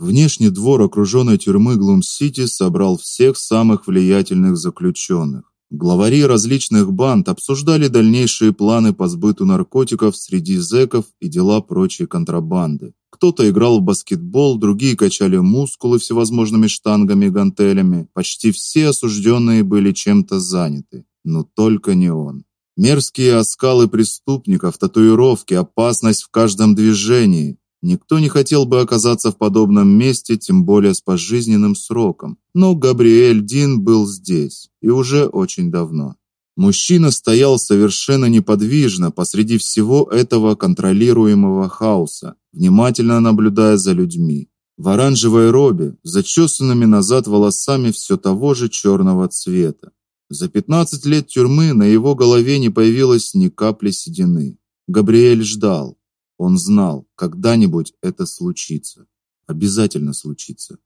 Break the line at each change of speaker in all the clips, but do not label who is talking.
Внешний двор окруженной тюрьмы Глум-Сити собрал всех самых влиятельных заключенных. Главари различных банд обсуждали дальнейшие планы по сбыту наркотиков среди зэков и дела прочей контрабанды. Кто-то играл в баскетбол, другие качали мускулы всевозможными штангами и гантелями. Почти все осужденные были чем-то заняты, но только не он. Мерзкие оскалы преступников, татуировки, опасность в каждом движении. Никто не хотел бы оказаться в подобном месте, тем более с пожизненным сроком. Но Габриэль Дин был здесь, и уже очень давно. Мужчина стоял совершенно неподвижно посреди всего этого контролируемого хаоса, внимательно наблюдая за людьми. В оранжевой робе, зачесанными назад волосами все того же черного цвета. За 15 лет тюрьмы на его голове не появилось ни капли седины. Габриэль ждал. Он знал, когда-нибудь это случится. Обязательно случится.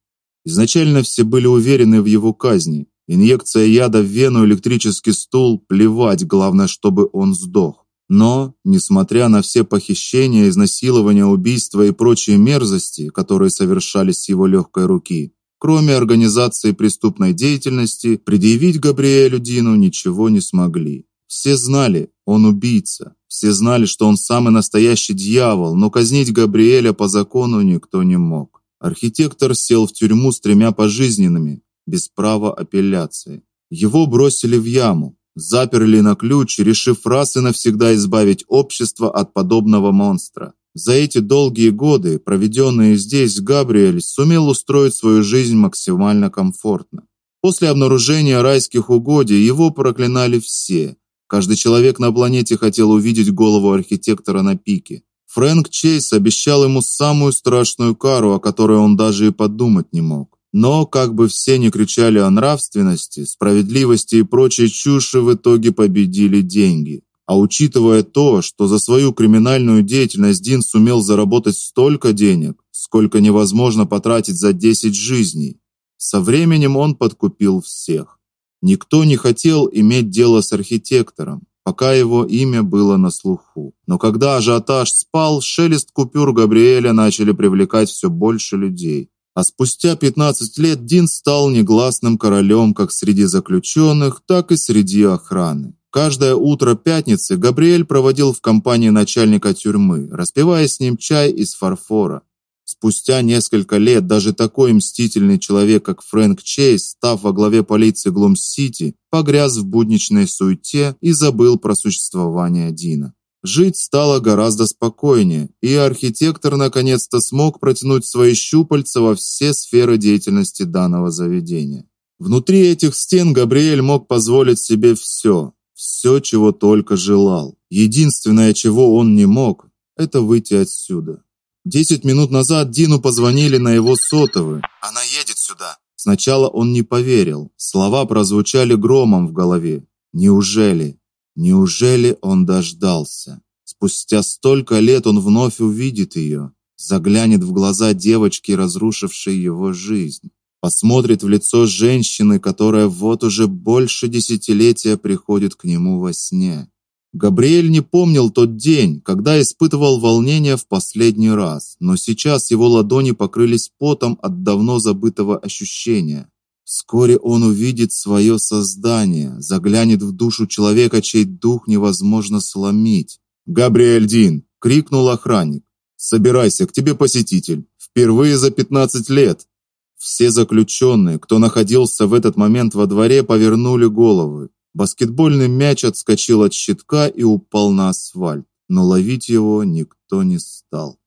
Изначально все были уверены в его казни. Инъекция яда в вену, электрический стул, плевать, главное, чтобы он сдох. Но, несмотря на все похищения, изнасилования, убийства и прочие мерзости, которые совершались с его легкой руки, кроме организации преступной деятельности, предъявить Габриэлю Дину ничего не смогли. Все знали, он убийца. Все знали, что он самый настоящий дьявол, но казнить Габриэля по закону никто не мог. Архитектор сел в тюрьму с тремя пожизненными, без права апелляции. Его бросили в яму, заперли на ключ, решив раз и навсегда избавить общество от подобного монстра. За эти долгие годы, проведенные здесь, Габриэль сумел устроить свою жизнь максимально комфортно. После обнаружения райских угодий его проклинали все. Каждый человек на планете хотел увидеть голову архитектора на пике. Фрэнк Чейз обещал ему самую страшную кару, о которой он даже и подумать не мог. Но как бы все ни кричали о нравственности, справедливости и прочей чуши, в итоге победили деньги. А учитывая то, что за свою криминальную деятельность Дин сумел заработать столько денег, сколько невозможно потратить за 10 жизней, со временем он подкупил всех. Никто не хотел иметь дело с архитектором, пока его имя было на слуху. Но когда ажиотаж спал, шелест купюр Габриэля начали привлекать все больше людей. А спустя 15 лет Дин стал негласным королем как среди заключенных, так и среди охраны. Каждое утро пятницы Габриэль проводил в компании начальника тюрьмы, распивая с ним чай из фарфора. Спустя несколько лет даже такой мстительный человек, как Фрэнк Чейз, став во главе полиции Глум-Сити, погряз в будничной суете и забыл про существование Дина. Жить стало гораздо спокойнее, и архитектор наконец-то смог протянуть свои щупальца во все сферы деятельности данного заведения. Внутри этих стен Габриэль мог позволить себе все, все, чего только желал. Единственное, чего он не мог, это выйти отсюда. Десять минут назад Дину позвонили на его сотовый.
Она едет сюда.
Сначала он не поверил. Слова прозвучали громом в голове. Неужели? Неужели он дождался? Спустя столько лет он вновь увидит ее, заглянет в глаза девочки, разрушившей его жизнь посмотрит в лицо женщины, которая вот уже больше десятилетия приходит к нему во сне. Габриэль не помнил тот день, когда испытывал волнение в последний раз, но сейчас его ладони покрылись потом от давно забытого ощущения. Вскоре он увидит свое создание, заглянет в душу человека, чей дух невозможно сломить. "Габриэль Дин!" крикнул охранник. "Собирайся, к тебе посетитель. Впервые за 15 лет". Все заключенные, кто находился в этот момент во дворе, повернули головы. Баскетбольный мяч отскочил от щитка и упал на асфальт, но ловить его никто не стал.